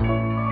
you